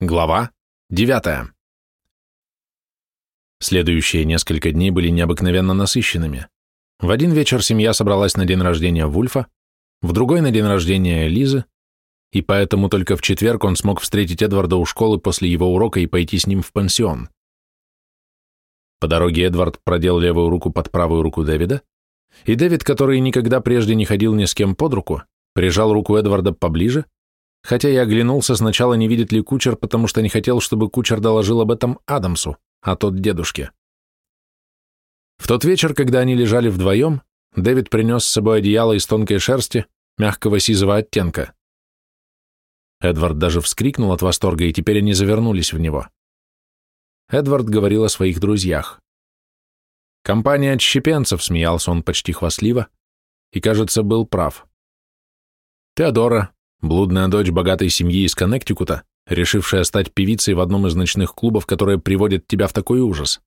Глава 9. Следующие несколько дней были необыкновенно насыщенными. В один вечер семья собралась на день рождения Вульфа, в другой на день рождения Лизы, и поэтому только в четверг он смог встретить Эдварда у школы после его урока и пойти с ним в пансион. По дороге Эдвард продел левую руку под правую руку Дэвида, и Дэвид, который никогда прежде не ходил ни с кем под руку, прижал руку Эдварда поближе, хотя я оглянулся сначала, не видит ли кучер, потому что не хотел, чтобы кучер доложил об этом Адамсу, а тот дедушке. В тот вечер, когда они лежали вдвоем, Дэвид принес с собой одеяло из тонкой шерсти, мягкого сизого оттенка. Эдвард даже вскрикнул от восторга, и теперь они завернулись в него. Эдвард говорил о своих друзьях. Компания отщепенцев, смеялся он почти хвастливо, и, кажется, был прав. Теодора, Блудная дочь богатой семьи из Коннектикута, решившая стать певицей в одном из ночных клубов, которые приводят тебя в такой ужас.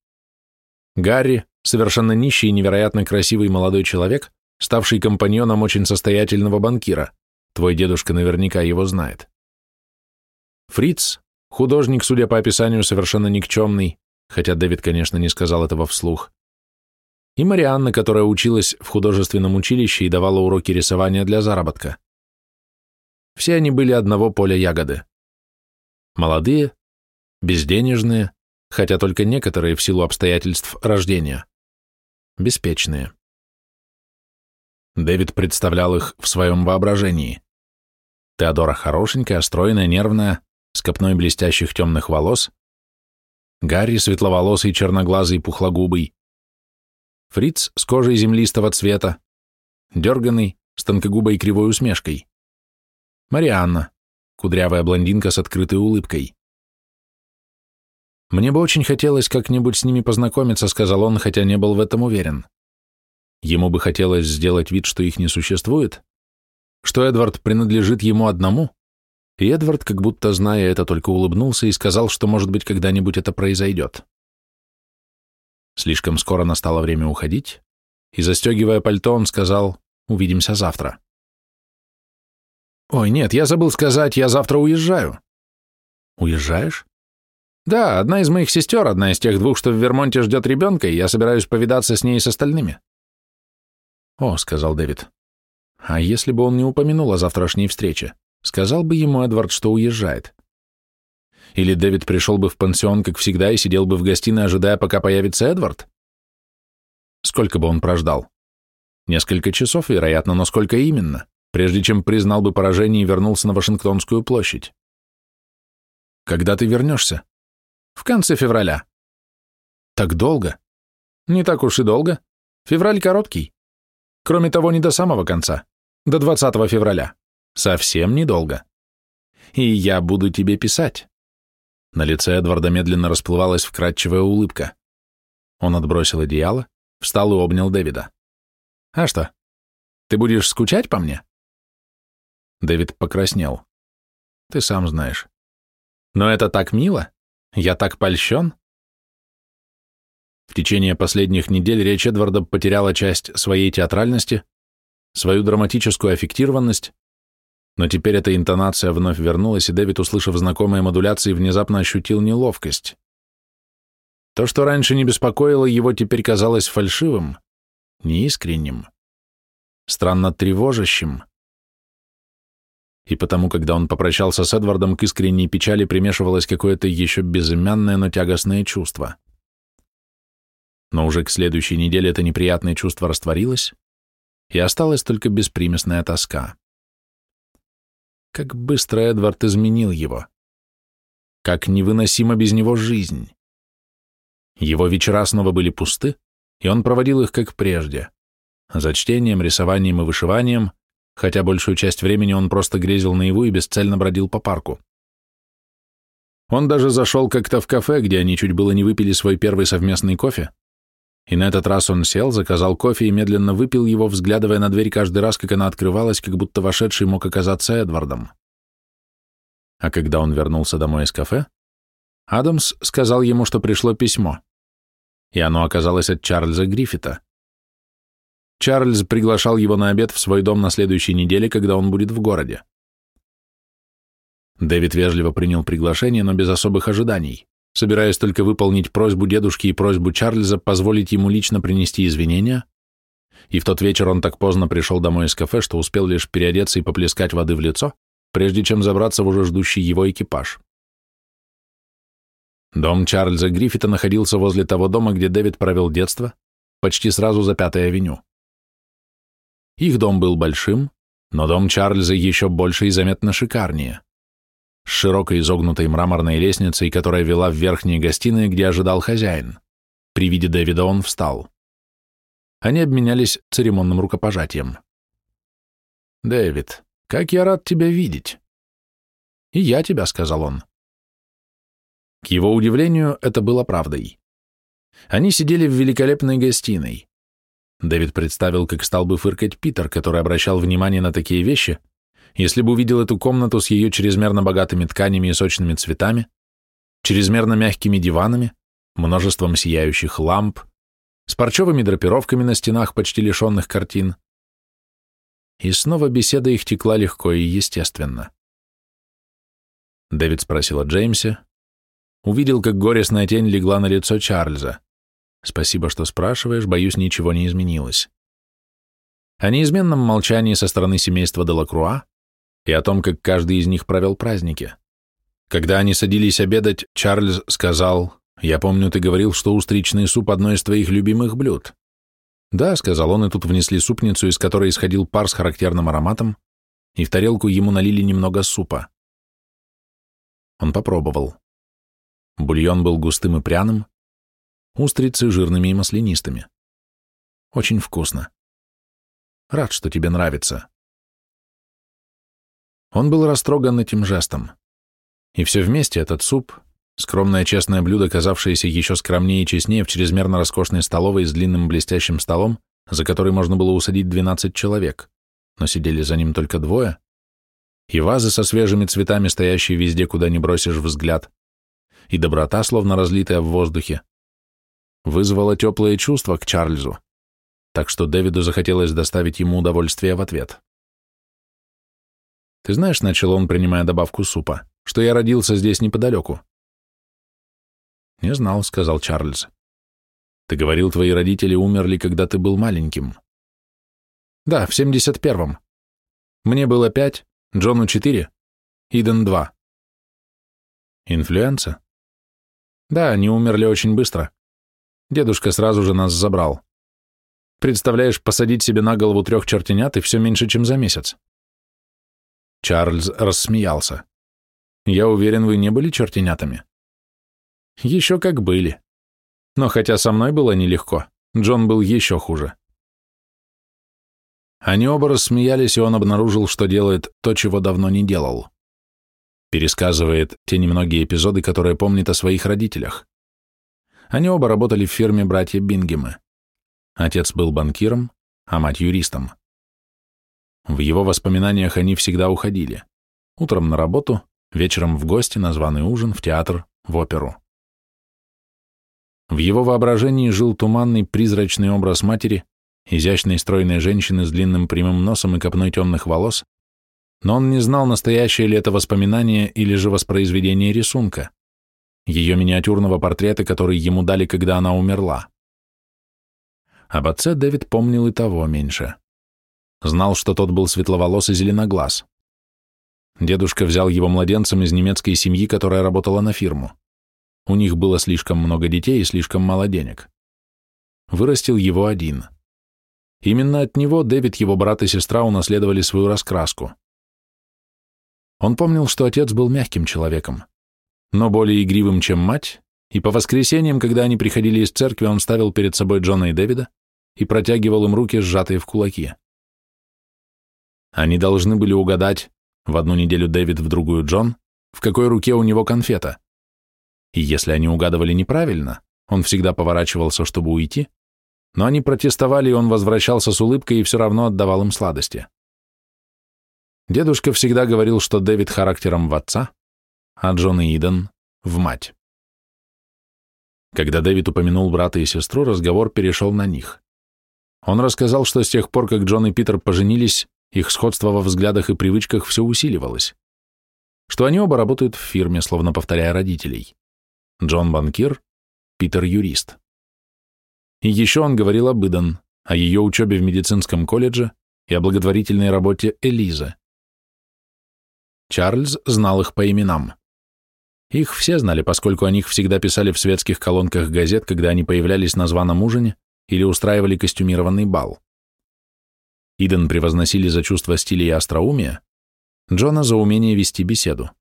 Гарри, совершенно нищий и невероятно красивый молодой человек, ставший компаньоном очень состоятельного банкира. Твой дедушка наверняка его знает. Фриц, художник, судя по описанию, совершенно никчемный, хотя Дэвид, конечно, не сказал этого вслух. И Марианна, которая училась в художественном училище и давала уроки рисования для заработка. Все они были одного поля ягоды. Молодые, безденежные, хотя только некоторые в силу обстоятельств рождения. Беспечные. Дэвид представлял их в своем воображении. Теодора хорошенькая, стройная, нервная, с копной блестящих темных волос. Гарри светловолосый, черноглазый, пухлогубый. Фриц с кожей землистого цвета, дерганный, с тонкогубой кривой усмешкой. Марианна, кудрявая блондинка с открытой улыбкой. «Мне бы очень хотелось как-нибудь с ними познакомиться», — сказал он, хотя не был в этом уверен. Ему бы хотелось сделать вид, что их не существует, что Эдвард принадлежит ему одному, и Эдвард, как будто зная это, только улыбнулся и сказал, что, может быть, когда-нибудь это произойдет. Слишком скоро настало время уходить, и, застегивая пальто, он сказал «Увидимся завтра». «Ой, нет, я забыл сказать, я завтра уезжаю». «Уезжаешь?» «Да, одна из моих сестер, одна из тех двух, что в Вермонте ждет ребенка, и я собираюсь повидаться с ней и с остальными». «О», — сказал Дэвид. «А если бы он не упомянул о завтрашней встрече, сказал бы ему Эдвард, что уезжает?» Или Дэвид пришел бы в пансион, как всегда, и сидел бы в гостиной, ожидая, пока появится Эдвард? Сколько бы он прождал? Несколько часов, вероятно, но сколько именно? Прежде чем признал бы поражение и вернулся на Вашингтонскую площадь. Когда ты вернешься? В конце февраля. Так долго? Не так уж и долго. Февраль короткий. Кроме того, не до самого конца. До 20 февраля. Совсем недолго. И я буду тебе писать. На лице Эдварда медленно расплывалась вкрадчивая улыбка. Он отбросил одеяло, встал и обнял Дэвида. «А что, ты будешь скучать по мне?» Дэвид покраснел. Ты сам знаешь. Но это так мило. Я так польщен. В течение последних недель речь Эдварда потеряла часть своей театральности, свою драматическую аффектированность, но теперь эта интонация вновь вернулась, и Дэвид, услышав знакомые модуляции, внезапно ощутил неловкость. То, что раньше не беспокоило его, теперь казалось фальшивым, неискренним, странно тревожащим и потому, когда он попрощался с Эдвардом, к искренней печали примешивалось какое-то еще безымянное, но тягостное чувство. Но уже к следующей неделе это неприятное чувство растворилось, и осталась только беспримесная тоска. Как быстро Эдвард изменил его. Как невыносима без него жизнь. Его вечера снова были пусты, и он проводил их как прежде, за чтением, рисованием и вышиванием, хотя большую часть времени он просто грезил наяву и бесцельно бродил по парку. Он даже зашел как-то в кафе, где они чуть было не выпили свой первый совместный кофе, и на этот раз он сел, заказал кофе и медленно выпил его, взглядывая на дверь каждый раз, как она открывалась, как будто вошедший мог оказаться Эдвардом. А когда он вернулся домой из кафе, Адамс сказал ему, что пришло письмо, и оно оказалось от Чарльза Гриффита. Чарльз приглашал его на обед в свой дом на следующей неделе, когда он будет в городе. Дэвид вежливо принял приглашение, но без особых ожиданий, собираясь только выполнить просьбу дедушки и просьбу Чарльза позволить ему лично принести извинения, и в тот вечер он так поздно пришел домой из кафе, что успел лишь переодеться и поплескать воды в лицо, прежде чем забраться в уже ждущий его экипаж. Дом Чарльза Гриффита находился возле того дома, где Дэвид провел детство, почти сразу за Пятой авеню. Их дом был большим, но дом Чарльза еще больше и заметно шикарнее. С широкой изогнутой мраморной лестницей, которая вела в верхние гостиные, где ожидал хозяин. При виде Дэвида он встал. Они обменялись церемонным рукопожатием. «Дэвид, как я рад тебя видеть!» «И я тебя», — сказал он. К его удивлению, это было правдой. Они сидели в великолепной гостиной. Дэвид представил, как стал бы фыркать Питер, который обращал внимание на такие вещи, если бы увидел эту комнату с ее чрезмерно богатыми тканями и сочными цветами, чрезмерно мягкими диванами, множеством сияющих ламп, с парчевыми драпировками на стенах, почти лишенных картин. И снова беседа их текла легко и естественно. Дэвид спросил о Джеймсе, увидел, как горестная тень легла на лицо Чарльза. «Спасибо, что спрашиваешь, боюсь, ничего не изменилось». О неизменном молчании со стороны семейства Делакруа и о том, как каждый из них провел праздники. Когда они садились обедать, Чарльз сказал, «Я помню, ты говорил, что устричный суп – одно из твоих любимых блюд». «Да», – сказал он, и тут внесли супницу, из которой исходил пар с характерным ароматом, и в тарелку ему налили немного супа. Он попробовал. Бульон был густым и пряным, устрицы жирными и маслянистыми. Очень вкусно. Рад, что тебе нравится. Он был растроган этим жестом. И все вместе этот суп, скромное честное блюдо, казавшееся еще скромнее и честнее в чрезмерно роскошной столовой с длинным блестящим столом, за который можно было усадить 12 человек, но сидели за ним только двое, и вазы со свежими цветами, стоящие везде, куда не бросишь взгляд, и доброта, словно разлитая в воздухе, вызвала теплые чувства к Чарльзу, так что Дэвиду захотелось доставить ему удовольствие в ответ. «Ты знаешь, — начал он, принимая добавку супа, — что я родился здесь неподалеку?» «Не знал», — сказал Чарльз. «Ты говорил, твои родители умерли, когда ты был маленьким». «Да, в семьдесят первом. Мне было пять, Джону четыре, Иден два». «Инфлюенса?» Да, они умерли очень быстро. Дедушка сразу же нас забрал. Представляешь, посадить себе на голову трех чертенят и все меньше, чем за месяц. Чарльз рассмеялся. Я уверен, вы не были чертенятами. Еще как были. Но хотя со мной было нелегко, Джон был еще хуже. Они оба рассмеялись, и он обнаружил, что делает то, чего давно не делал пересказывает те немногие эпизоды, которые помнит о своих родителях. Они оба работали в фирме братья Бингемы. Отец был банкиром, а мать юристом. В его воспоминаниях они всегда уходили. Утром на работу, вечером в гости, на званый ужин, в театр, в оперу. В его воображении жил туманный призрачный образ матери, изящной стройной женщины с длинным прямым носом и копной темных волос, но он не знал, настоящее ли это воспоминание или же воспроизведение рисунка, ее миниатюрного портрета, который ему дали, когда она умерла. Об отце Дэвид помнил и того меньше. Знал, что тот был светловолос и зеленоглаз. Дедушка взял его младенцем из немецкой семьи, которая работала на фирму. У них было слишком много детей и слишком мало денег. Вырастил его один. Именно от него Дэвид, его брат и сестра унаследовали свою раскраску. Он помнил, что отец был мягким человеком, но более игривым, чем мать, и по воскресеньям, когда они приходили из церкви, он ставил перед собой Джона и Дэвида и протягивал им руки, сжатые в кулаки. Они должны были угадать, в одну неделю Дэвид, в другую Джон, в какой руке у него конфета. И если они угадывали неправильно, он всегда поворачивался, чтобы уйти, но они протестовали, и он возвращался с улыбкой и все равно отдавал им сладости. Дедушка всегда говорил, что Дэвид характером в отца, а Джон и Иден — в мать. Когда Дэвид упомянул брата и сестру, разговор перешел на них. Он рассказал, что с тех пор, как Джон и Питер поженились, их сходство во взглядах и привычках все усиливалось. что они оба работают в фирме, словно повторяя родителей. Джон банкир, Питер юрист. И еще он говорил об Идан, о ее учебе в медицинском колледже и о благотворительной работе Элизы. Чарльз знал их по именам. Их все знали, поскольку о них всегда писали в светских колонках газет, когда они появлялись на званом ужине или устраивали костюмированный бал. Иден превозносили за чувство стиля и остроумия, Джона за умение вести беседу.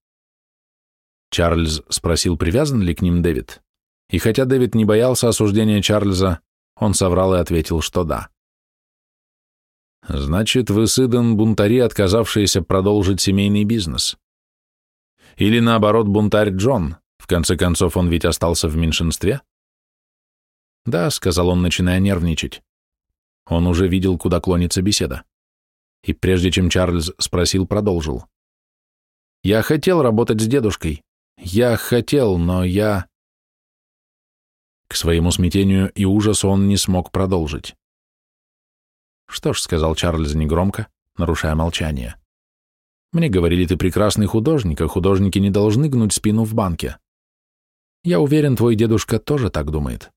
Чарльз спросил, привязан ли к ним Дэвид, и хотя Дэвид не боялся осуждения Чарльза, он соврал и ответил, что да. «Значит, вы с Иден бунтари, отказавшиеся продолжить семейный бизнес. Или наоборот, бунтарь Джон, в конце концов, он ведь остался в меньшинстве?» «Да», — сказал он, начиная нервничать. Он уже видел, куда клонится беседа. И прежде чем Чарльз спросил, продолжил. «Я хотел работать с дедушкой. Я хотел, но я...» К своему смятению и ужасу он не смог продолжить. «Что ж», — сказал Чарльз негромко, нарушая молчание. «Мне говорили, ты прекрасный художник, а художники не должны гнуть спину в банке. Я уверен, твой дедушка тоже так думает.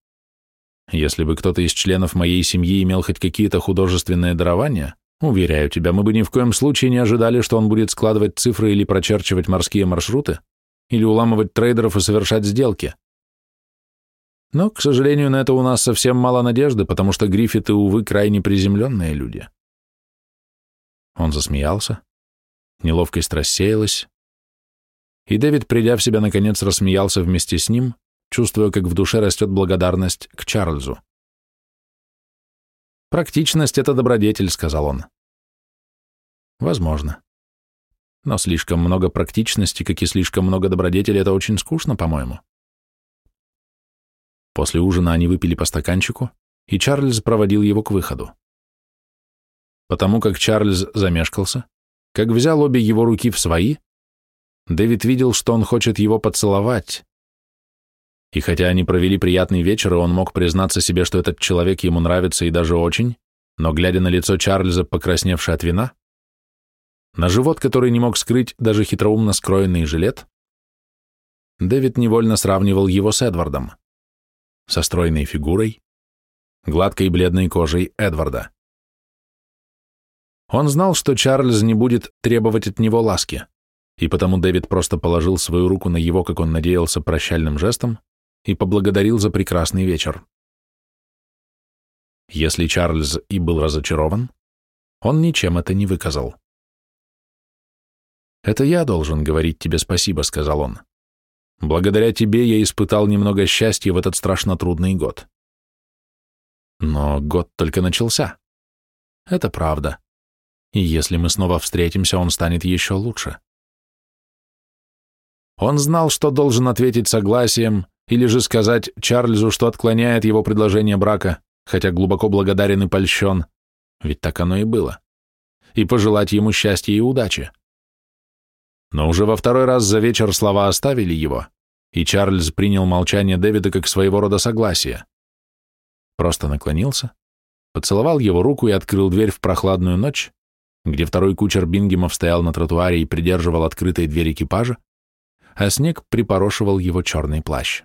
Если бы кто-то из членов моей семьи имел хоть какие-то художественные дарования, уверяю тебя, мы бы ни в коем случае не ожидали, что он будет складывать цифры или прочерчивать морские маршруты, или уламывать трейдеров и совершать сделки. Но, к сожалению, на это у нас совсем мало надежды, потому что Гриффиты, увы, крайне приземленные люди. Он засмеялся, неловкость рассеялась, и Дэвид, придя в себя, наконец рассмеялся вместе с ним, чувствуя, как в душе растет благодарность к Чарльзу. «Практичность — это добродетель», — сказал он. «Возможно. Но слишком много практичности, как и слишком много добродетели, это очень скучно, по-моему». После ужина они выпили по стаканчику, и Чарльз проводил его к выходу. Потому как Чарльз замешкался, как взял обе его руки в свои, Дэвид видел, что он хочет его поцеловать, и хотя они провели приятный вечер, и он мог признаться себе, что этот человек ему нравится и даже очень, но, глядя на лицо Чарльза, покрасневшее от вина, на живот, который не мог скрыть даже хитроумно скроенный жилет, Дэвид невольно сравнивал его с Эдвардом, со стройной фигурой, гладкой бледной кожей Эдварда. Он знал, что Чарльз не будет требовать от него ласки, и потому Дэвид просто положил свою руку на его, как он надеялся, прощальным жестом и поблагодарил за прекрасный вечер. Если Чарльз и был разочарован, он ничем это не выказал. «Это я должен говорить тебе спасибо», — сказал он. «Благодаря тебе я испытал немного счастья в этот страшно трудный год». Но год только начался. Это правда. И если мы снова встретимся, он станет еще лучше. Он знал, что должен ответить согласием, или же сказать Чарльзу, что отклоняет его предложение брака, хотя глубоко благодарен и польщен, ведь так оно и было, и пожелать ему счастья и удачи. Но уже во второй раз за вечер слова оставили его, и Чарльз принял молчание Дэвида как своего рода согласие. Просто наклонился, поцеловал его руку и открыл дверь в прохладную ночь, где второй кучер Бингемов стоял на тротуаре и придерживал открытой дверь экипажа, а снег припорошивал его черный плащ.